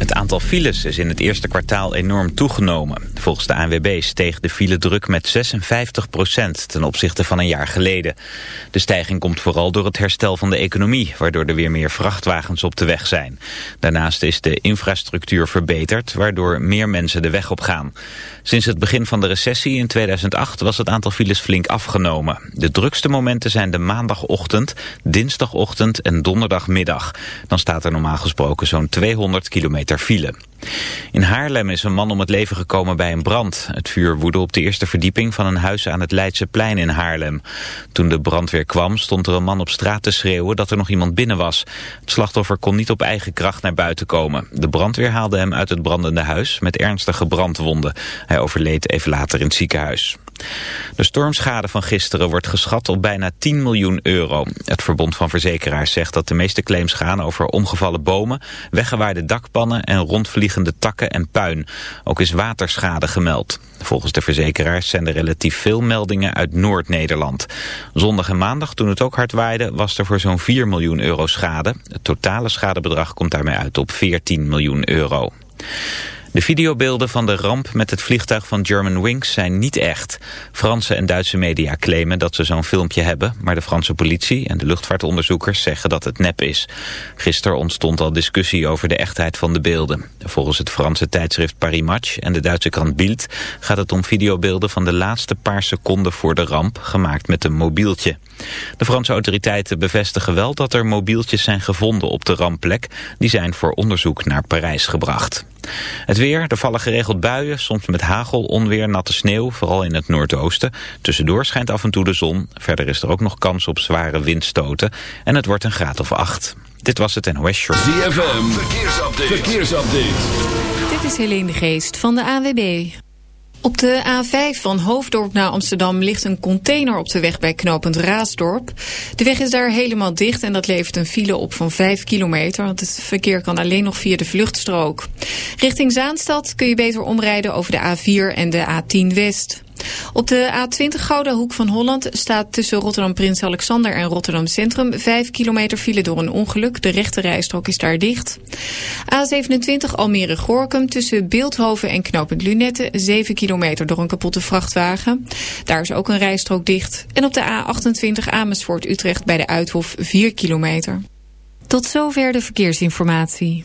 Het aantal files is in het eerste kwartaal enorm toegenomen. Volgens de ANWB steeg de file druk met 56% ten opzichte van een jaar geleden. De stijging komt vooral door het herstel van de economie... waardoor er weer meer vrachtwagens op de weg zijn. Daarnaast is de infrastructuur verbeterd... waardoor meer mensen de weg op gaan. Sinds het begin van de recessie in 2008 was het aantal files flink afgenomen. De drukste momenten zijn de maandagochtend, dinsdagochtend en donderdagmiddag. Dan staat er normaal gesproken zo'n 200 kilometer kilometer file. In Haarlem is een man om het leven gekomen bij een brand. Het vuur woedde op de eerste verdieping van een huis aan het Leidseplein in Haarlem. Toen de brandweer kwam stond er een man op straat te schreeuwen dat er nog iemand binnen was. Het slachtoffer kon niet op eigen kracht naar buiten komen. De brandweer haalde hem uit het brandende huis met ernstige brandwonden. Hij overleed even later in het ziekenhuis. De stormschade van gisteren wordt geschat op bijna 10 miljoen euro. Het Verbond van Verzekeraars zegt dat de meeste claims gaan over omgevallen bomen, weggewaaide dakpannen en rondvliegende takken en puin. Ook is waterschade gemeld. Volgens de verzekeraars zijn er relatief veel meldingen uit Noord-Nederland. Zondag en maandag, toen het ook hard waaide, was er voor zo'n 4 miljoen euro schade. Het totale schadebedrag komt daarmee uit op 14 miljoen euro. De videobeelden van de ramp met het vliegtuig van Germanwings zijn niet echt. Franse en Duitse media claimen dat ze zo'n filmpje hebben... maar de Franse politie en de luchtvaartonderzoekers zeggen dat het nep is. Gisteren ontstond al discussie over de echtheid van de beelden. Volgens het Franse tijdschrift Paris Match en de Duitse krant Bild... gaat het om videobeelden van de laatste paar seconden voor de ramp... gemaakt met een mobieltje. De Franse autoriteiten bevestigen wel dat er mobieltjes zijn gevonden op de rampplek. Die zijn voor onderzoek naar Parijs gebracht. Het weer, er vallen geregeld buien, soms met hagel, onweer, natte sneeuw, vooral in het noordoosten. Tussendoor schijnt af en toe de zon. Verder is er ook nog kans op zware windstoten. En het wordt een graad of acht. Dit was het NOS Short. ZFM, verkeersupdate. verkeersupdate. Dit is Helene de Geest van de AWB. Op de A5 van Hoofddorp naar Amsterdam ligt een container op de weg bij knooppunt Raasdorp. De weg is daar helemaal dicht en dat levert een file op van 5 kilometer, want het verkeer kan alleen nog via de vluchtstrook. Richting Zaanstad kun je beter omrijden over de A4 en de A10 West. Op de A20 Gouden Hoek van Holland staat tussen Rotterdam Prins Alexander en Rotterdam Centrum 5 kilometer file door een ongeluk. De rechte rijstrook is daar dicht. A27 Almere Gorkum tussen Beeldhoven en Knopend Lunette 7 kilometer door een kapotte vrachtwagen. Daar is ook een rijstrook dicht. En op de A28 Amersfoort Utrecht bij de Uithof 4 kilometer. Tot zover de verkeersinformatie.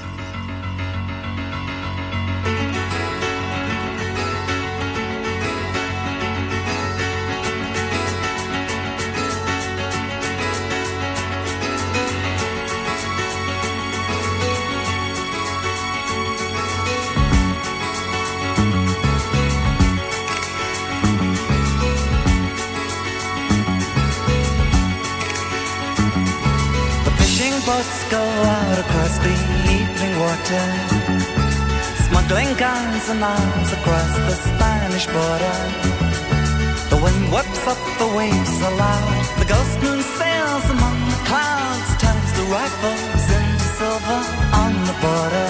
Guns and arms across the Spanish border. The wind whips up the waves aloud. The ghost moon sails among the clouds, turns the rifles into silver on the border.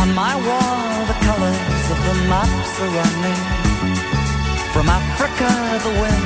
On my wall, the colors of the maps are running. From Africa, the winds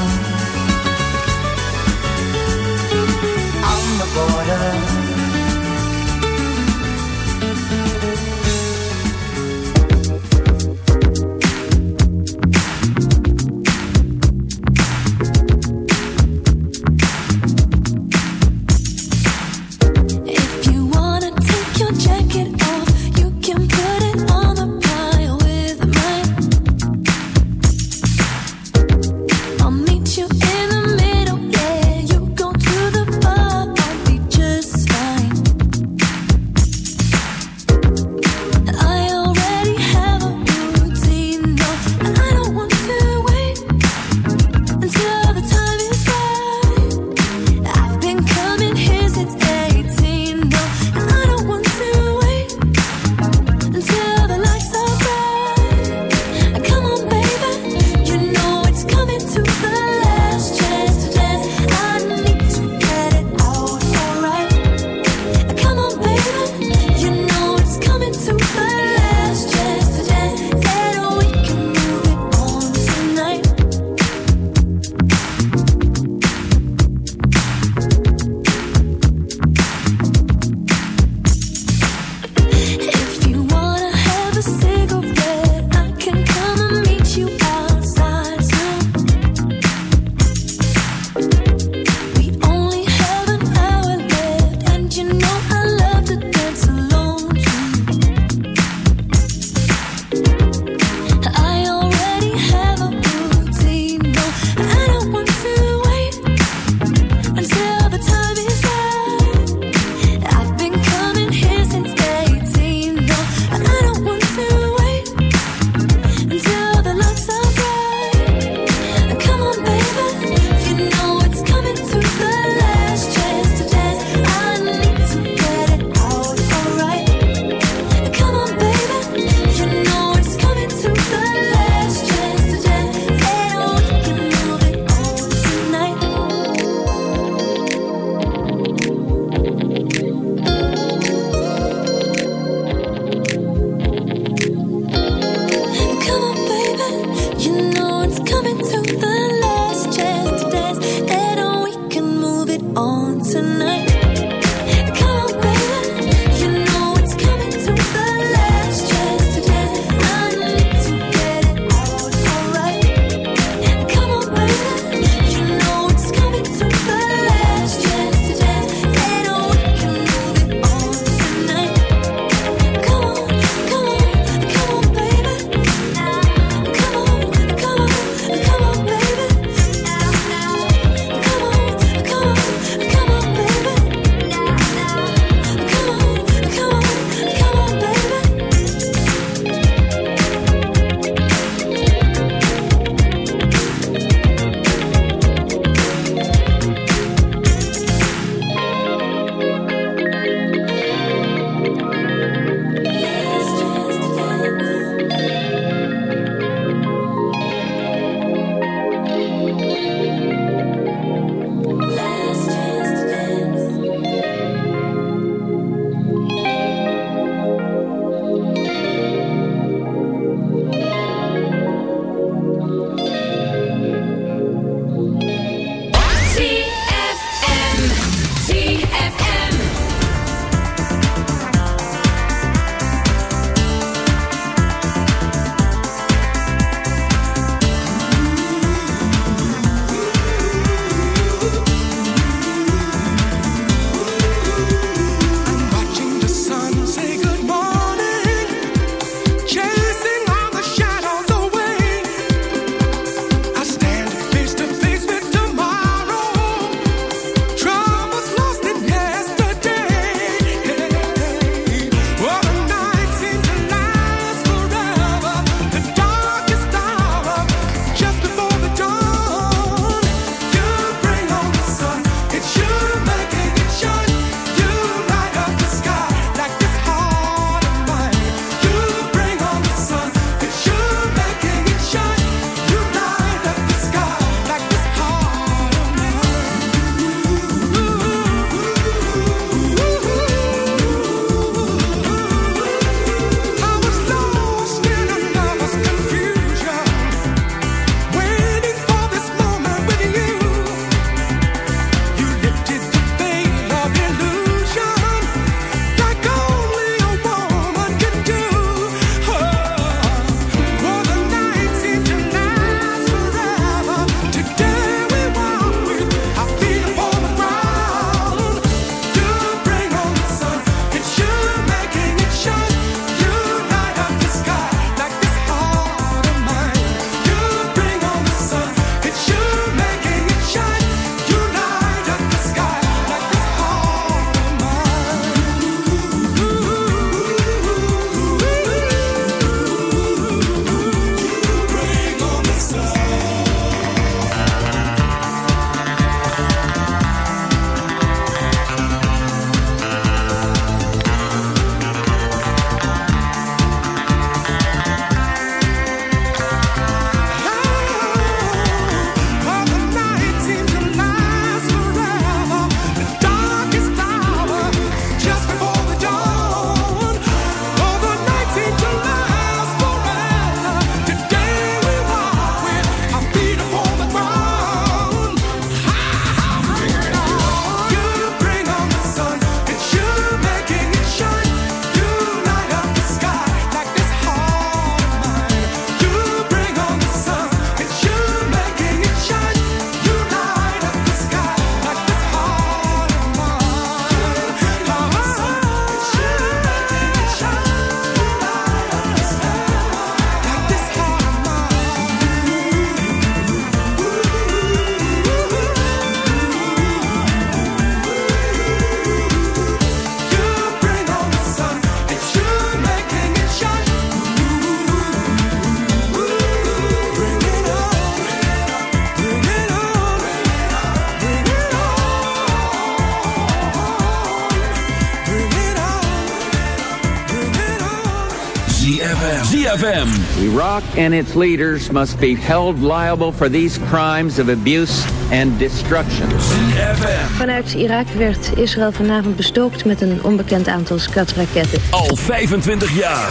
ZFM. Iraq and its leaders must be held liable for these crimes of abuse and destruction. ZFM. Vanuit Irak werd Israël vanavond bestookt met een onbekend aantal skatraketten. Al 25 jaar.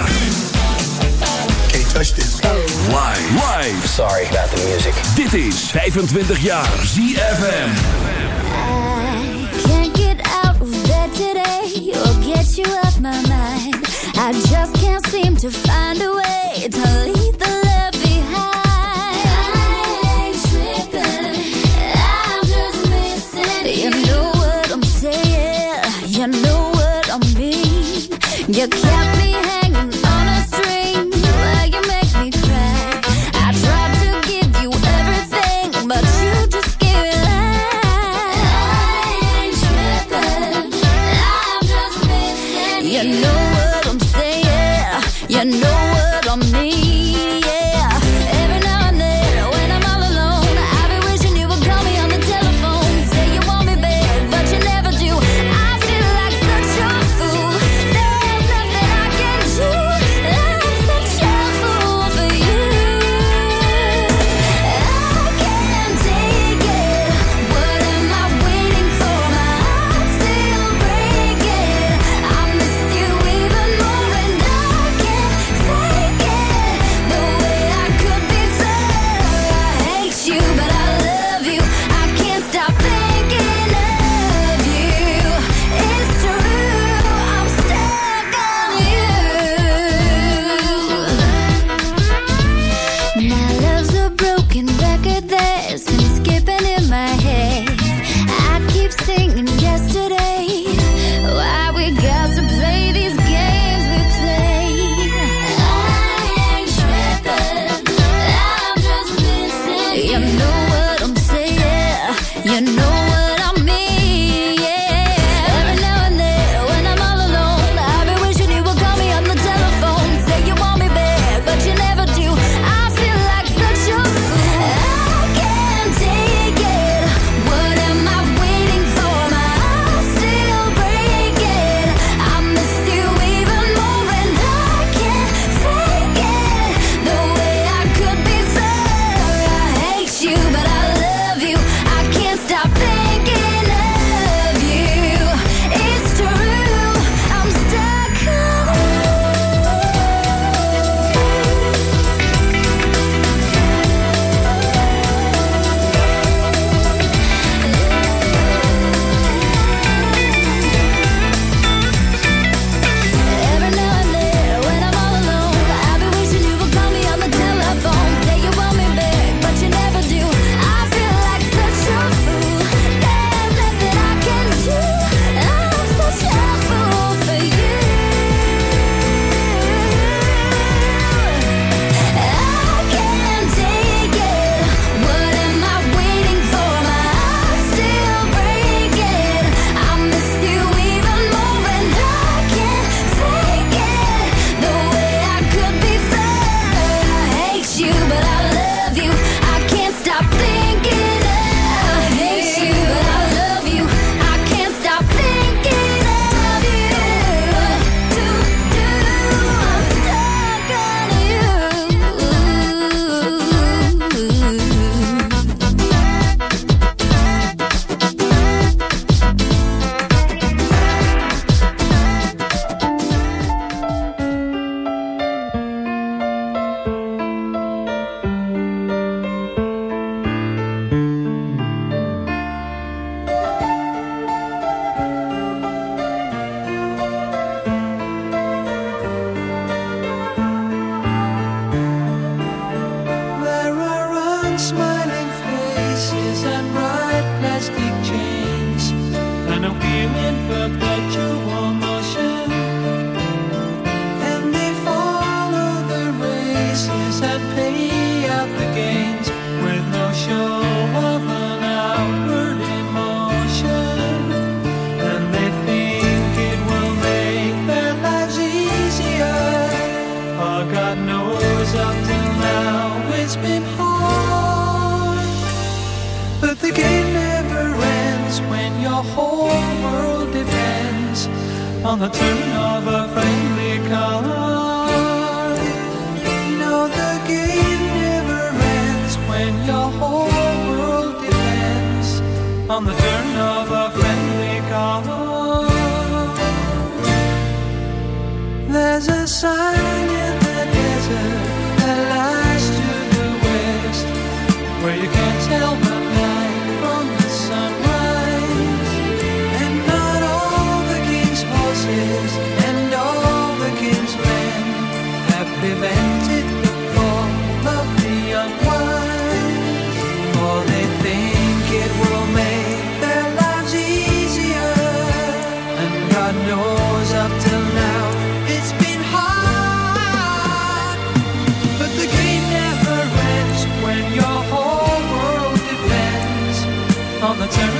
Can't touch this. Live. Live. Sorry about the music. Dit is 25 jaar ZFM. I can't get out of bed today or get you off my mind. I just can't seem to find a way to leave the love behind. I'm trippin', I'm just missin' You know what I'm saying, you know what I mean. You can't on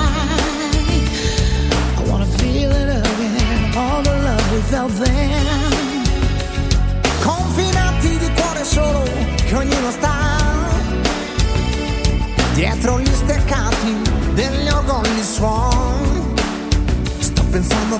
Ognuno sta dietro gli steccati degli orgogli suon. Sto pensando a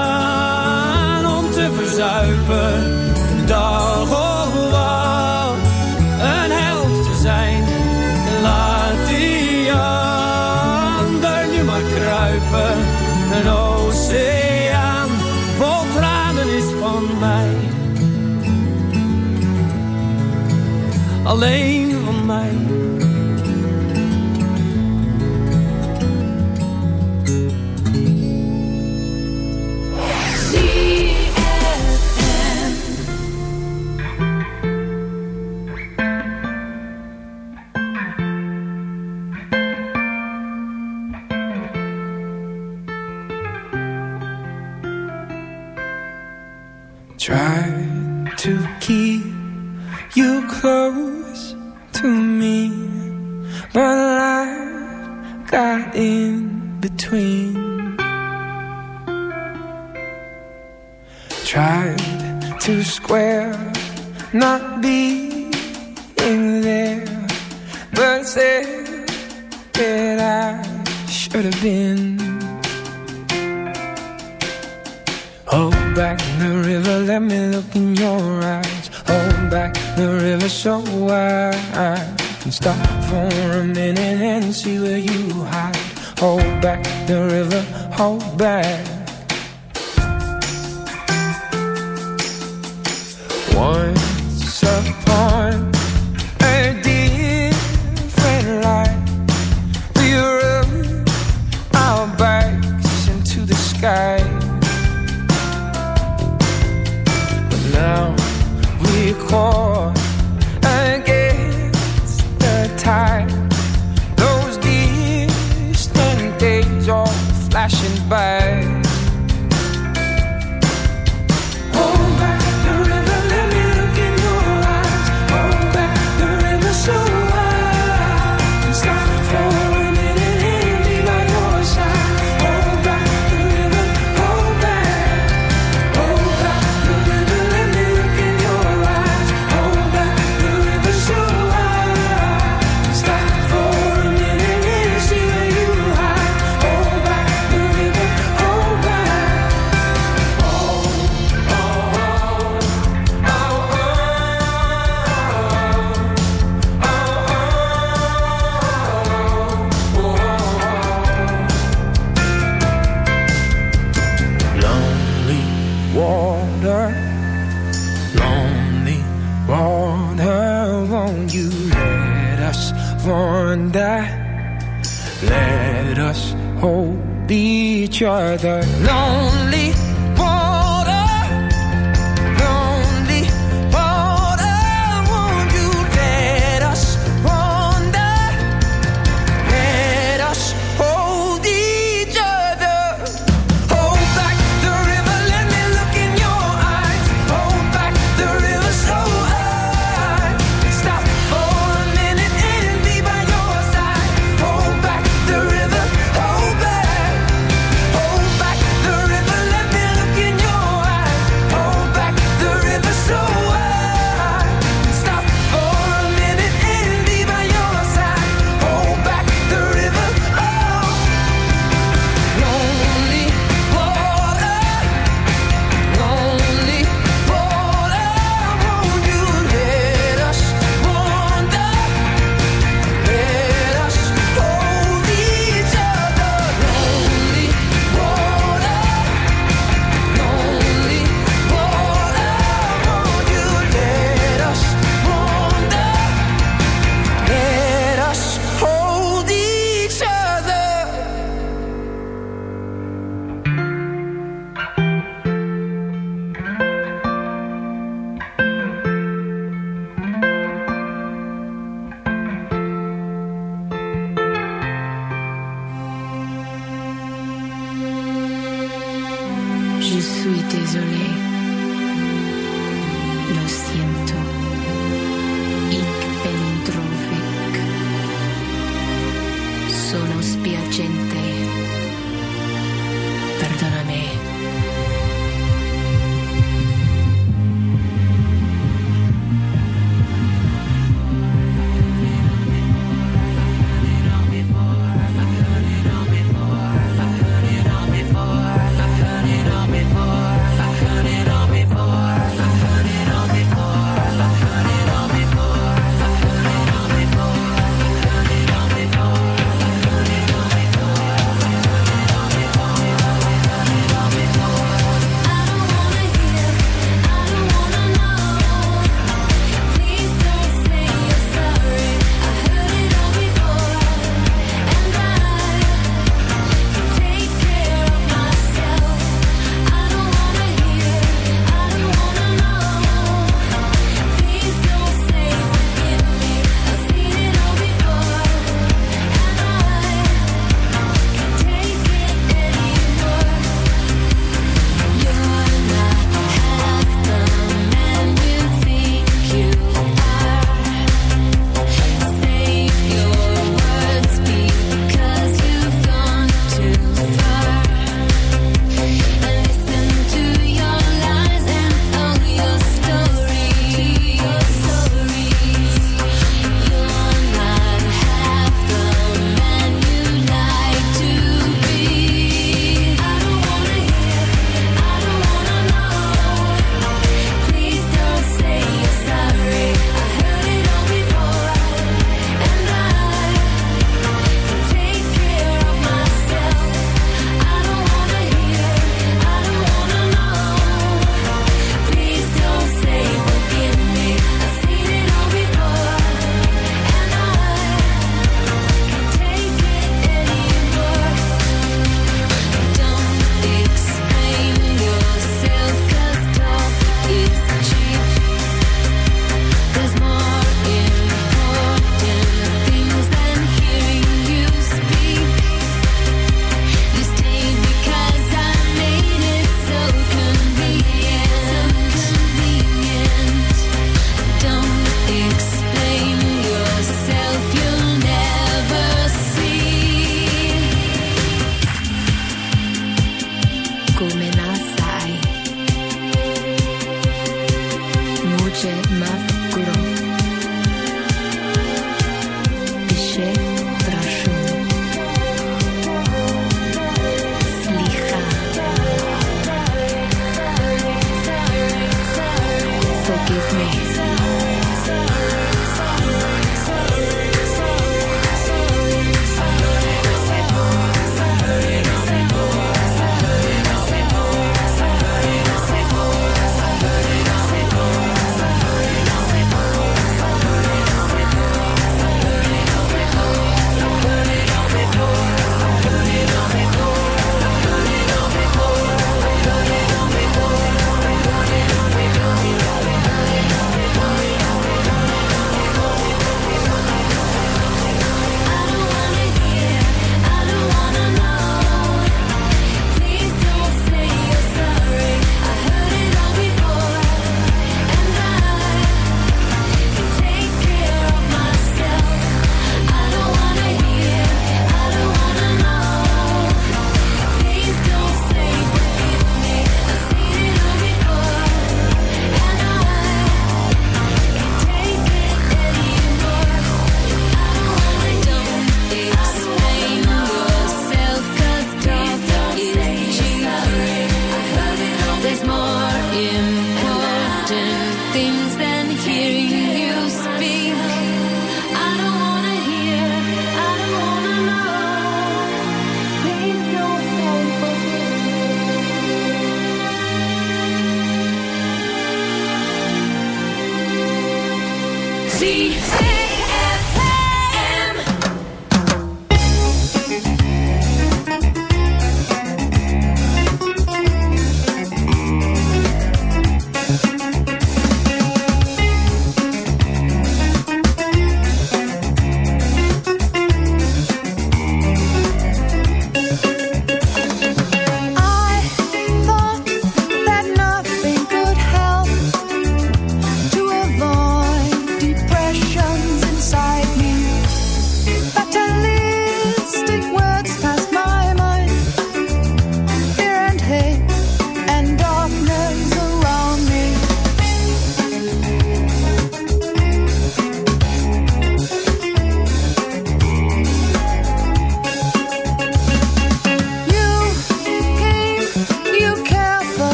core. each other. Long